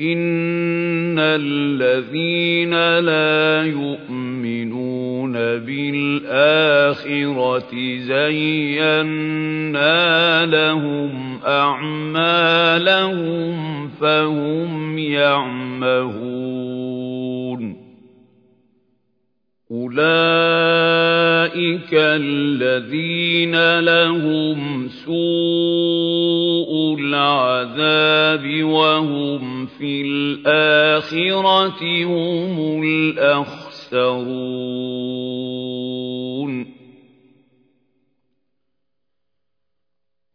إن الذين لا يؤمنون بالآخرة زينا لهم أعمالهم فهم يعمهون أولئك الذين لهم سوء العذاب وهم في الآخرة هم الأخسرون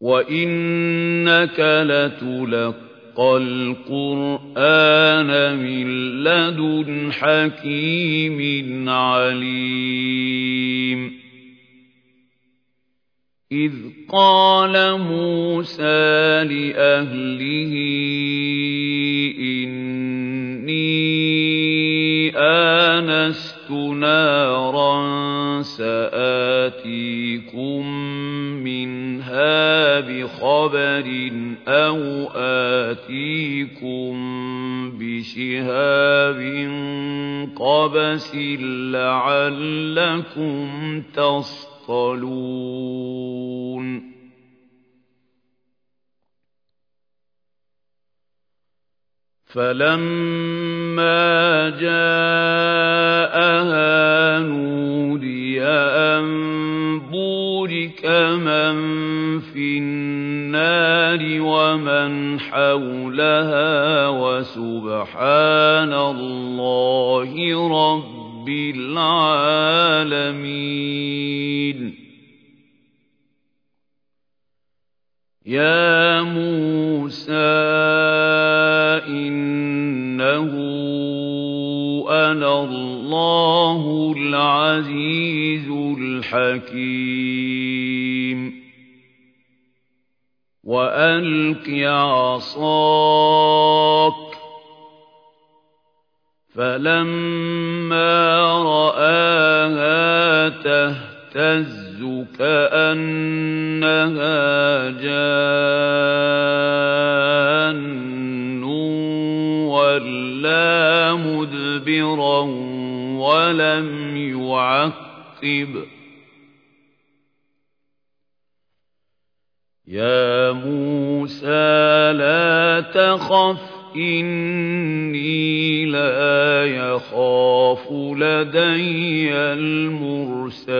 وإنك لتلقى القرآن من لدن حكيم عليم. إذ قال موسى لأهله إني آنست نارا سآتيكم بخبر أو آتيكم بشهاب قبس لعلكم تصطلون فلما جاءها نودي أن بورك من في النار ومن حولها وسبحان الله رب العالمين. يا موسى إنه أنا الله العزيز الحكيم وألق عصاك. فلما رآها تهتز كأنها جان ولا مدبرا ولم يعقب. يا موسى لا تخف إني لا يخاف لدي المرسلون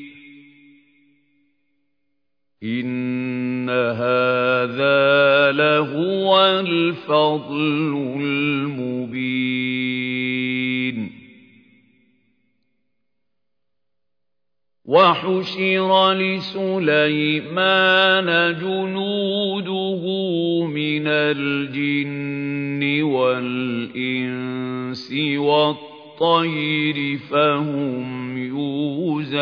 إِنَّ هَٰذَا لَهُوَ الْفَضْلُ الْمُبِينُ وَحُشِرَ لِسُلَيْمَانَ جُنُودُهُ مِنَ الْجِنِّ وَالْإِنسِ وَالطَّيْرِ فَهُمْ يُوزَعُونَ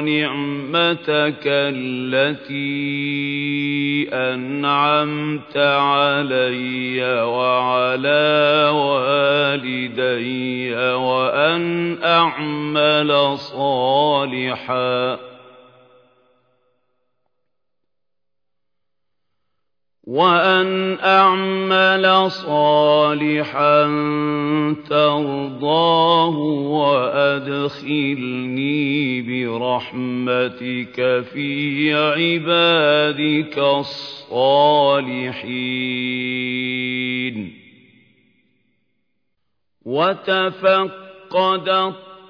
نِعْمَتَكَ الَّتِي أَنْعَمْتَ عَلَيَّ وَعَلَىٰ وَالِدَيَّ وَأَنْ أَعْمَلَ صَالِحًا. وَأَنْ أَعْمَلَ صَالِحًا تَرْضَاهُ وَأَدْخِلْنِي بِرَحْمَتِكَ فِي عِبَادِكَ الصَّالِحِينَ. وَتَفَقَّدَ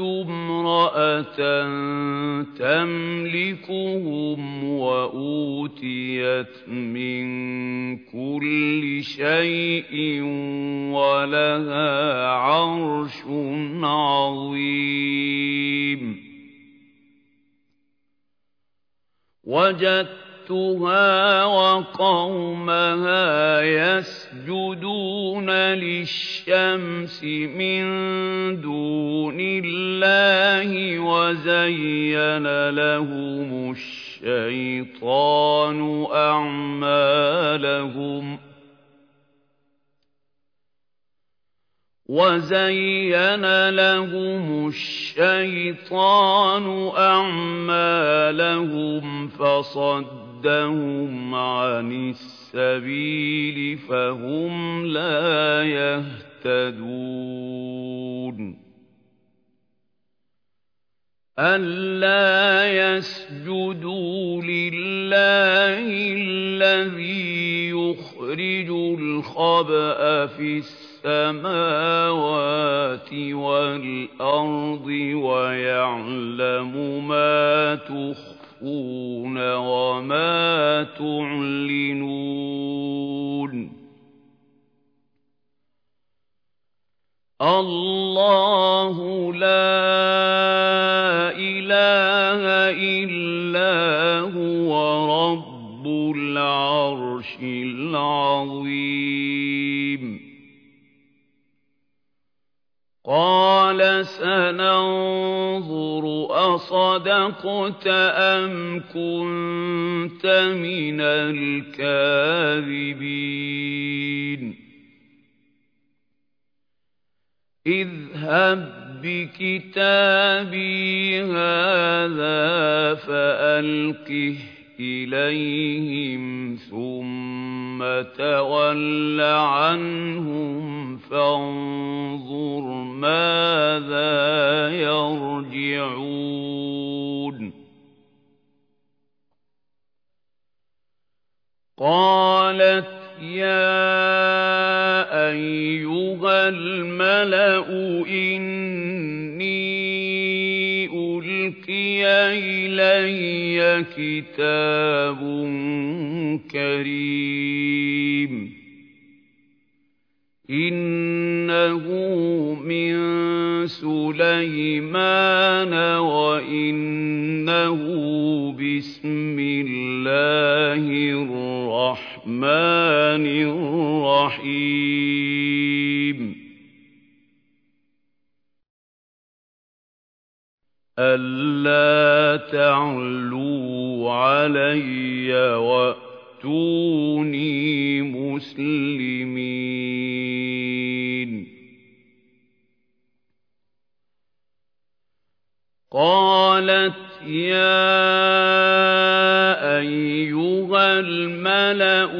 امرأة تملكهم وأوتيت من كل شيء ولها عرش عظيم. وجدت وجدتها وقومها يسجدون للشمس من دون الله وزين لهم الشيطان أعمالهم ۖ وزين لهم الشيطان أعمالهم فصدهم عن السبيل فهم لا يهتدون ألا يسجدوا لله الذي يخرج الخبأ في السماوات والأرض ويعلم ما تخفون وما تعلنون الله لا إله إلا هو رب العرش العظيم قال سننظر أصدقت أم كنت من الكاذبين اذهب بكتابي هذا فألقه إليهم ثم تول عنهم فانظر ماذا يرجعون. قالت يا أيها الملأ إني ألقي إلي كتاب كريم. إنه من سليمان وإنه بسم الله الرحمن الرحيم. ألا تعلوا علي وأتوني مسلمين قالت يا أيها الملأ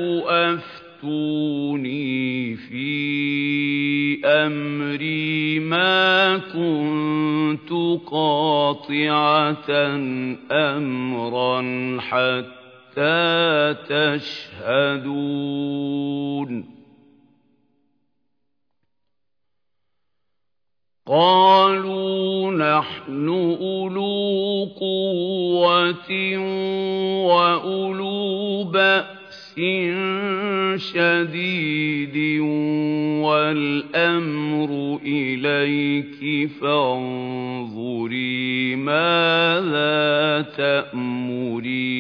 أفتوني في أمري ما كنت قاطعة أمرا حتى تشهدون. قالوا نحن أولو قوة وأولو بأس. شديد والأمر إليك فانظري ماذا تأمرين.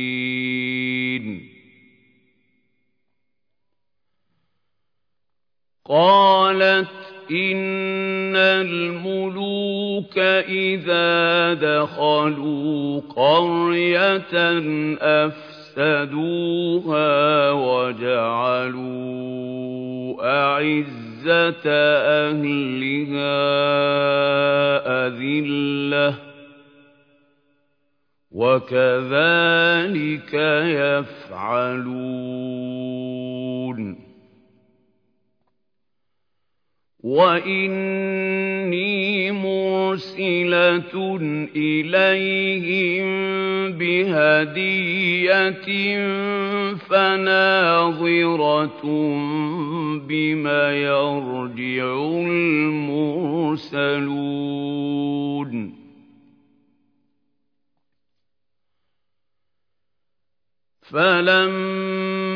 قالت إن الملوك إذا دخلوا قرية أفسدوها وجعلوا أعزة أهلها أذلة وكذلك يفعلون وَإِنِّي مُرْسِلَةٌ إِلَيْهِم بِهَدِيَّةٍ فَنَاظِرَةٌ بِمَ يَرْجِعُ الْمُرْسَلُونَ. فَلَمَّا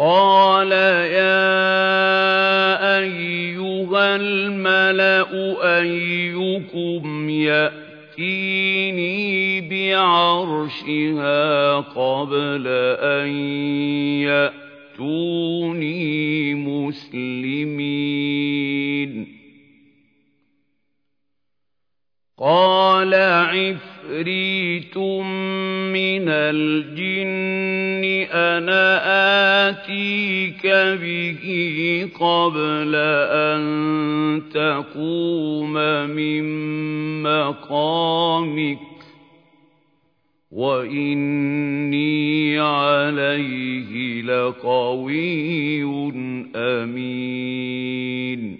قَالَ يَا أَيُّهَا الْمَلَأُ أَيُّكُمْ يَأْتِينِي بِعَرْشِهَا قَبْلَ أَن يَأْتُونِي مُسْلِمِينَ قَالَ عِفْرِيتٌ مِّنَ الْجِنِّ أَنَا آتِيكَ بِهِ قَبْلَ أَن تَقُومَ مِن مَّقَامِكَ وَإِنِّي عَلَيْهِ لَقَوِيٌّ أَمِينٌ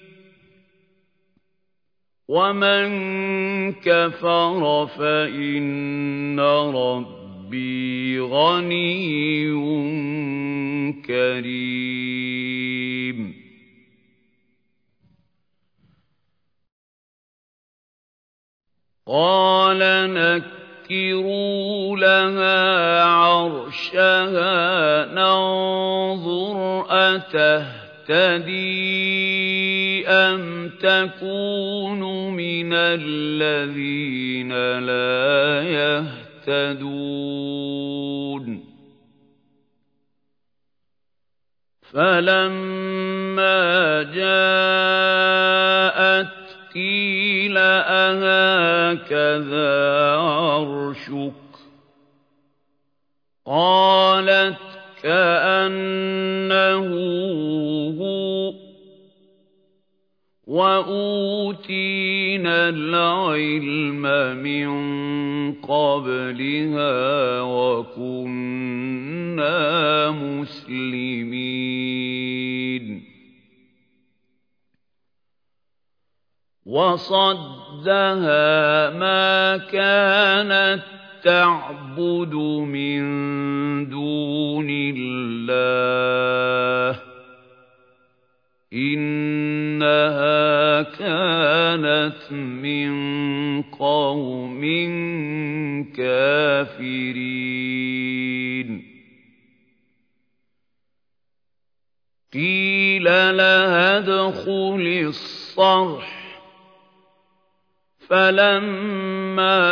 وَمَن كَفَرَ فَإِنَّ رَبِّي غَنِيٌّ كَرِيمٌ قَالَ نَكِّرُوا لَهَا عَرْشَهَا نَنظُرْ أَتَهْتَدِي أَمْ تَكُونُ مِنَ الَّذِينَ لَا يَهْتَدُونَ؟ فَلَمَّا جَاءَتْ قِيلَ أَهَٰكَذَا عَرْشُكِ ۖ؟ قَالَتْ كأنه هو وأوتينا العلم من قبلها وكنا مسلمين. وصدها ما كانت تعبد من دون الله. إنها كانت من قوم كافرين. قيل لها ادخل الصرح. فلما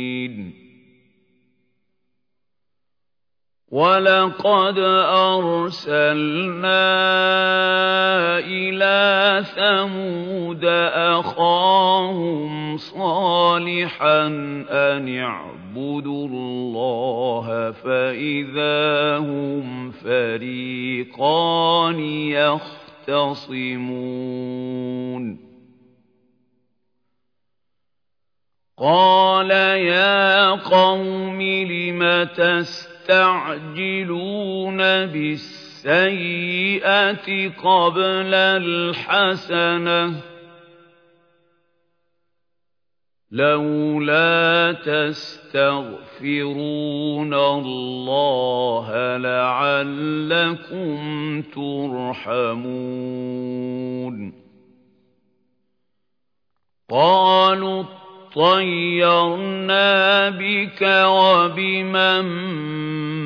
وَلَقَدْ أَرْسَلْنَا إِلَىٰ ثَمُودَ أَخَاهُمْ صَالِحًا أَنِ اعْبُدُوا اللَّهَ فَإِذَا هُمْ فَرِيقَانِ يَخْتَصِمُونَ قَالَ يَا قَوْمِ لِمَ تَسْتَكْبِرُونَ تستعجلون بالسيئة قبل الحسنة لولا تستغفرون الله لعلكم ترحمون قالوا طَيَّرْنَا بِكَ وَبِمَن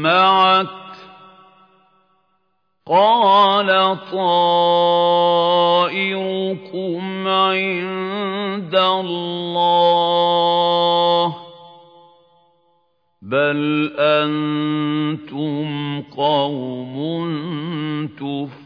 مَّعَكَ ۚ قَالَ طَائِرُكُمْ عِندَ اللَّهِ ۖ بَلْ أَنتُمْ قَوْمٌ تُفْتَنُونَ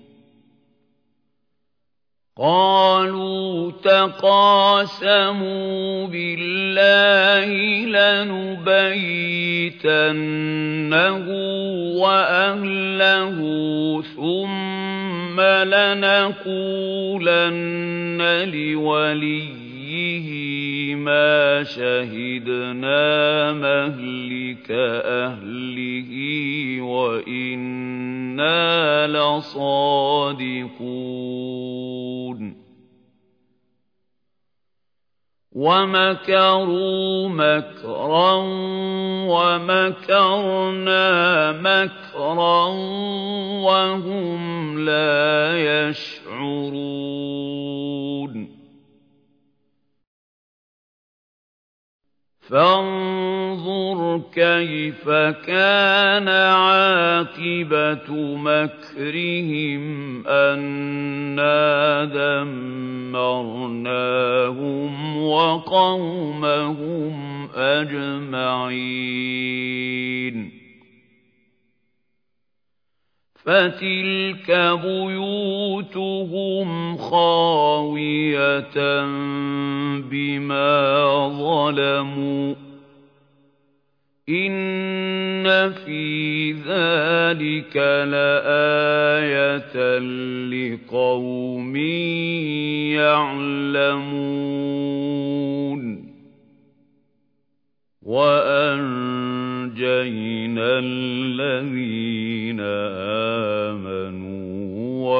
قالوا تقاسموا بالله لنبيتنه وأهله ثم لنقولن لوليه. ما شهدنا مهلك أهله وإنا لصادقون. ومكروا مكرا ومكرنا مكرا وهم لا يشعرون. فانظر كيف كان عاقبة مكرهم أنا دمرناهم وقومهم أجمعين. فَتِلْكَ بُيُوتُهُمْ خَاوِيَةً بِمَا ظَلَمُوا ۗ إِنَّ فِي ذَلِكَ لَآيَةً لِقَوْمٍ يَعْلَمُونَ وَأَنجَيْنَا الَّذِينَ آمَنُوا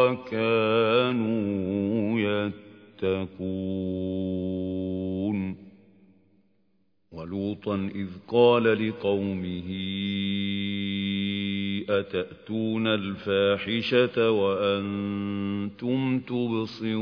وَكَانُوا يَتَّقُونَ. ولوطا إذ قال لقومه أتأتون الفاحشة وأنتم تبصرون؟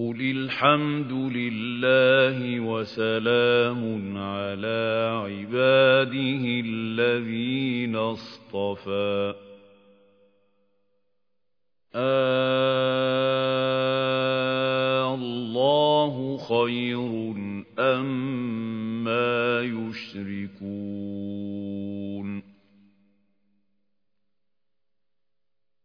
قل الحمد لله وسلام على عباده الذين اصطفى. آه الله خير أما يشركون.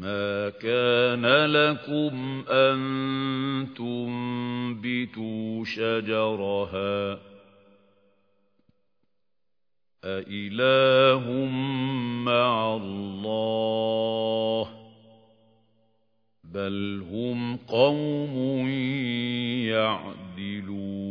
مَا كَانَ لَكُمْ أَن تُنبِتُوا شَجَرَهَا أَإِلَٰهٌ مَّعَ اللَّهِ بَلْ هُمْ قَوْمٌ يَعْدِلُونَ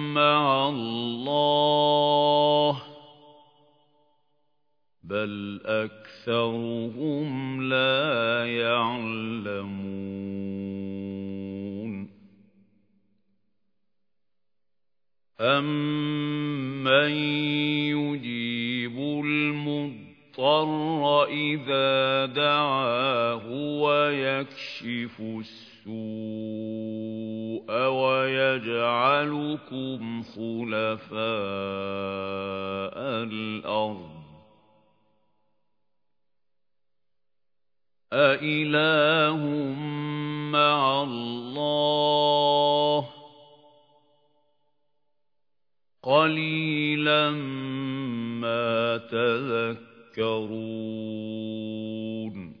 مَّعَ اللَّهِ بَلْ أَكْثَرُهُمْ لَا يَعْلَمُونَ أَمَّن يُجِيبُ الْمُضْطَرَّ إِذَا دَعَاهُ وَيَكْشِفُ السُّوءَ وَيَجْعَلُكُمْ خُلَفَاءَ الْأَرْضِ. أَإِلَٰهٌ مَّعَ اللَّهِ. قَلِيلًا مَّا تَذَكَّرُونَ.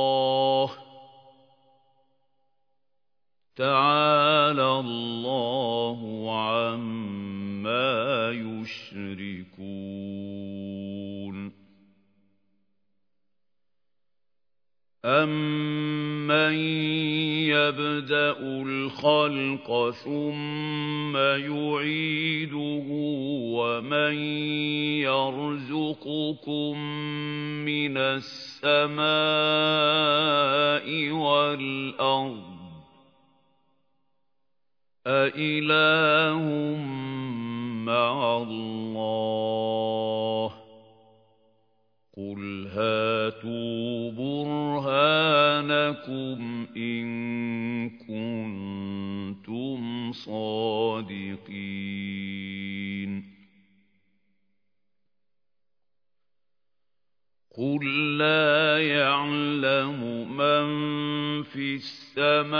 تعالى الله عما يشركون. أَمَّن يَبْدَأُ الْخَلْقَ ثُمَّ يُعِيدُهُ وَمَن يَرْزُقُكُم مِّنَ السَّمَاءِ وَالْأَرْضِ أَإِلَٰهٌ مَّعَ اللَّهِ قُلْ هَاتُوا بُرْهَانَكُمْ إِن كُنتُمْ صَادِقِينَ قُل لَّا يَعْلَمُ مَن فِي السَّمَاوَاتِ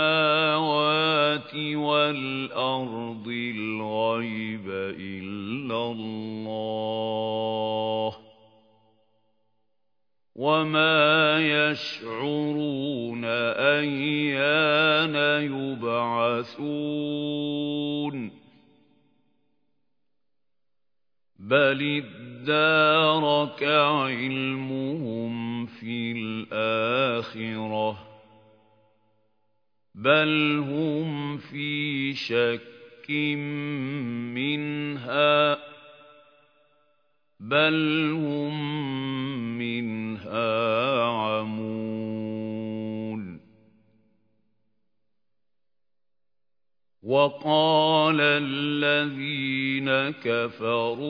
وَالْأَرْضِ الْغَيْبَ إِلَّا اللَّهُ وَمَا يَشْعُرُونَ أَيَّانَ يُبْعَثُونَ بَلِ ادَّارَكَ عِلْمُهُمْ فِي الْآخِرَةِ بَلْ هُمْ فِي شَكٍّ مِّنْهَا بَلْ هُم مِّنْهَا عَمُونَ وَقَالَ الَّذِينَ كَفَرُوا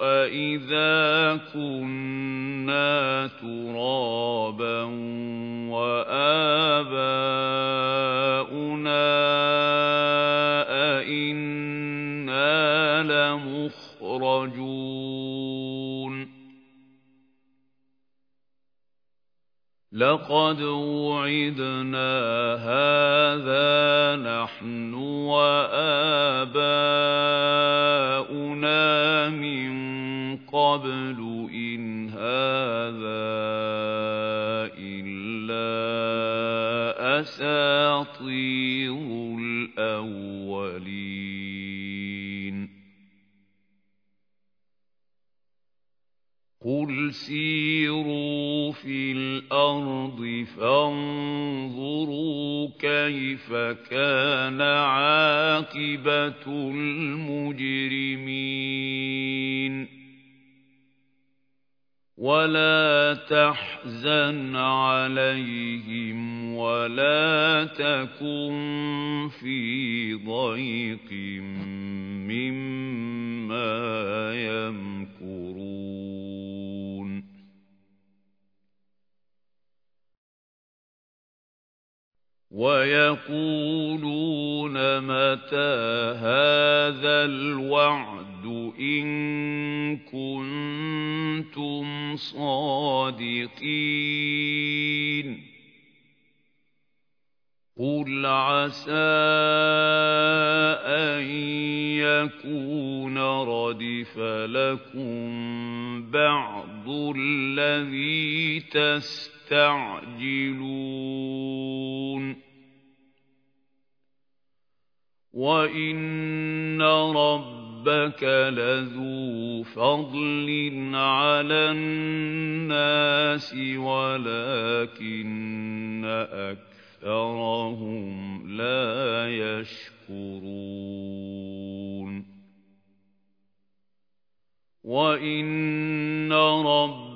أَإِذَا كُنَّا تُرَابًا وَآبَاؤُنَا أَإِنَّا لَمُخْرَجُونَ لَقَدْ وُعِدْنَا هَٰذَا نَحْنُ وَآبَاؤُنَا مِن قَبْلُ إِنْ هَٰذَا إِلَّا أَسَاطِيرُ الْأَوَّلِينَ سِيرُوا فِي الْأَرْضِ فَانظُرُوا كَيْفَ كَانَ عَاقِبَةُ الْمُجْرِمِينَ. وَلَا تَحْزَنْ عَلَيْهِمْ وَلَا تَكُن فِي ضَيْقٍ مِّمَّا يَمْكُرُونَ. وَيَقُولُونَ مَتَىٰ هَٰذَا الْوَعْدُ إِن كُنتُمْ صَادِقِينَ؟ قُلْ عَسَىٰ أَن يَكُونَ رَدِفَ لَكُم بَعْضُ الَّذِي تَسْتَعْجِلُونَ. وَإِنَّ رَبَّكَ لَذُو فَضْلٍ عَلَى النَّاسِ وَلَٰكِنَّ أَكْثَرَهُمْ لَا يَشْكُرُونَ وَإِنَّ رَبَّكَ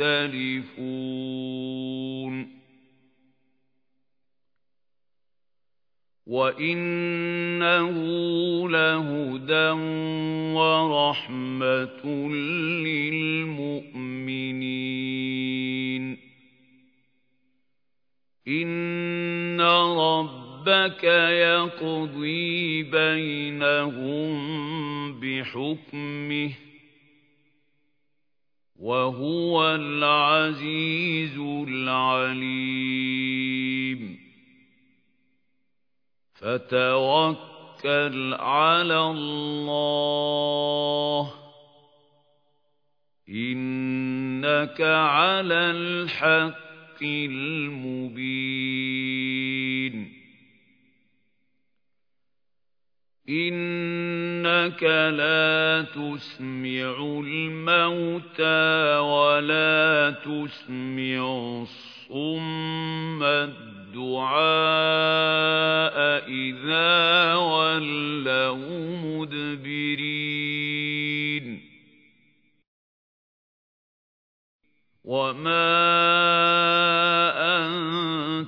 يَخْتَلِفُونَ. وَإِنَّهُ لَهُدًى وَرَحْمَةٌ لِّلْمُؤْمِنِينَ. إِنَّ رَبَّكَ يَقْضِي بَيْنَهُم بِحُكْمِهِ. وَهُوَ الْعَزِيزُ الْعَلِيمُ. فَتَوَكَّلْ عَلَى اللَّهِ. إِنَّكَ عَلَى الْحَقِّ الْمُبِينِ. إِنَّكَ لَا تُسْمِعُ الْمَوْتَى وَلَا تُسْمِعُ الصُّمَّ الدُّعَاءَ إِذَا وَلَّوْا مُدْبِرِينَ وَمَا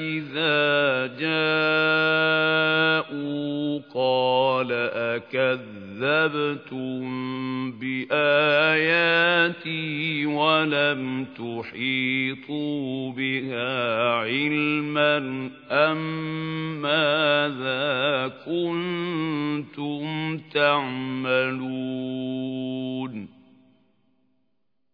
إِذَا جَاءُوا قَالَ أَكَذَّبْتُم بِآيَاتِي وَلَمْ تُحِيطُوا بِهَا عِلْمًا أَم مَّاذَا كُنتُمْ تَعْمَلُونَ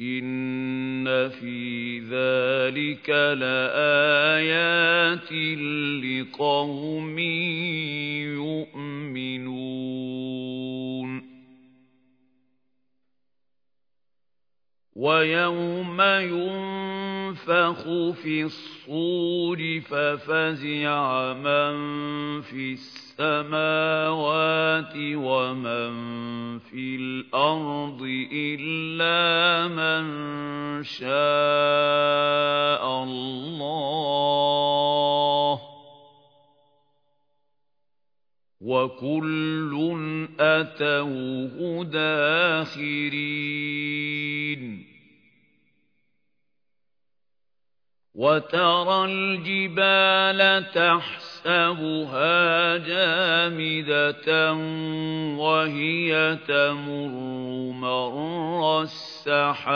إِنَّ فِي ذَلِكَ لَآيَاتٍ لِقَوْمٍ يُؤْمِنُونَ وَيَوْمَ يُنفَخُ فِي الصُّورِ فَفَزِعَ مَن فِي السَّمَاوَاتِ وَمَن فِي الْأَرْضِ إِلَّا مَن شَاءَ اللَّهُ وَكُلٌّ أَتَوْهُ دَاخِرِينَ وَتَرَى الْجِبَالَ تَحْسَبُهَا جَامِدَةً وَهِيَ تَمُرُّ مَرَّ السَّحَابِ.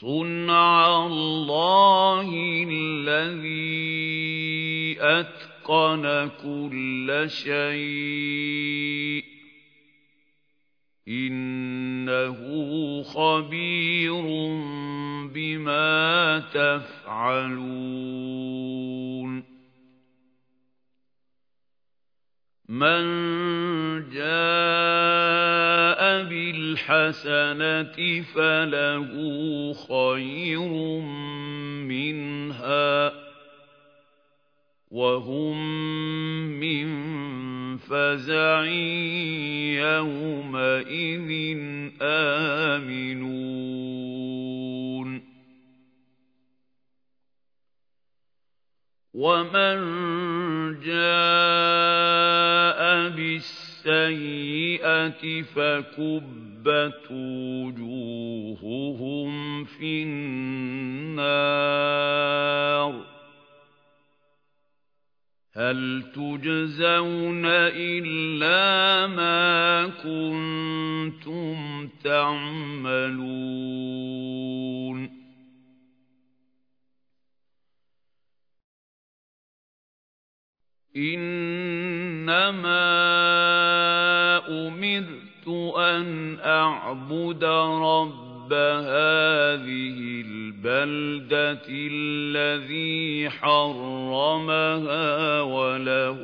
صُنْعَ اللَّهِ الَّذِي أَتْقَنَ كل شيء. إنه خبير بما تفعلون. من جاء بالحسنة فله خير منها وهم من فزع يومئذ آمنون. ومن جاء بالسيئة فكبت وجوههم في النار. هل تجزون إلا ما كنتم تعملون؟ إنما أمرت أن أعبد ربي رَبَّ هَذِهِ الْبَلْدَةِ الَّذِي حَرَّمَهَا وَلَهُ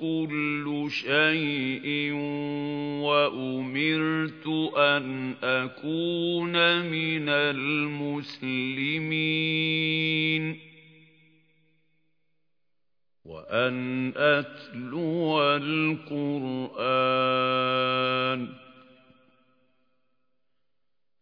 كُلُّ شَيْءٍ وَأُمِرْتُ أَنْ أَكُونَ مِنَ الْمُسْلِمِينَ. وَأَنْ أَتْلُوَ الْقُرْآنَ.